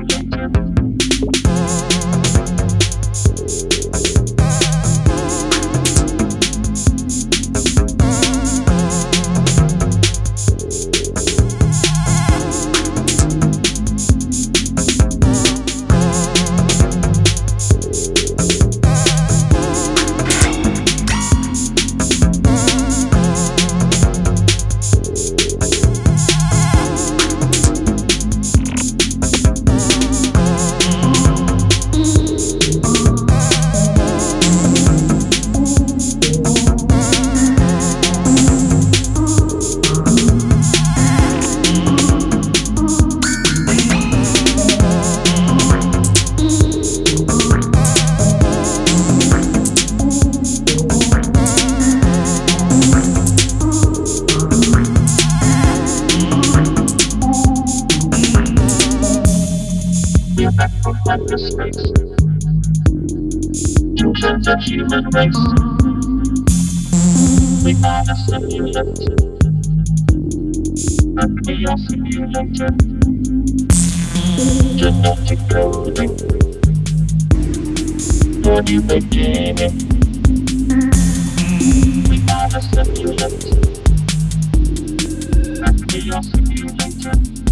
are simulated. Chaos communicator.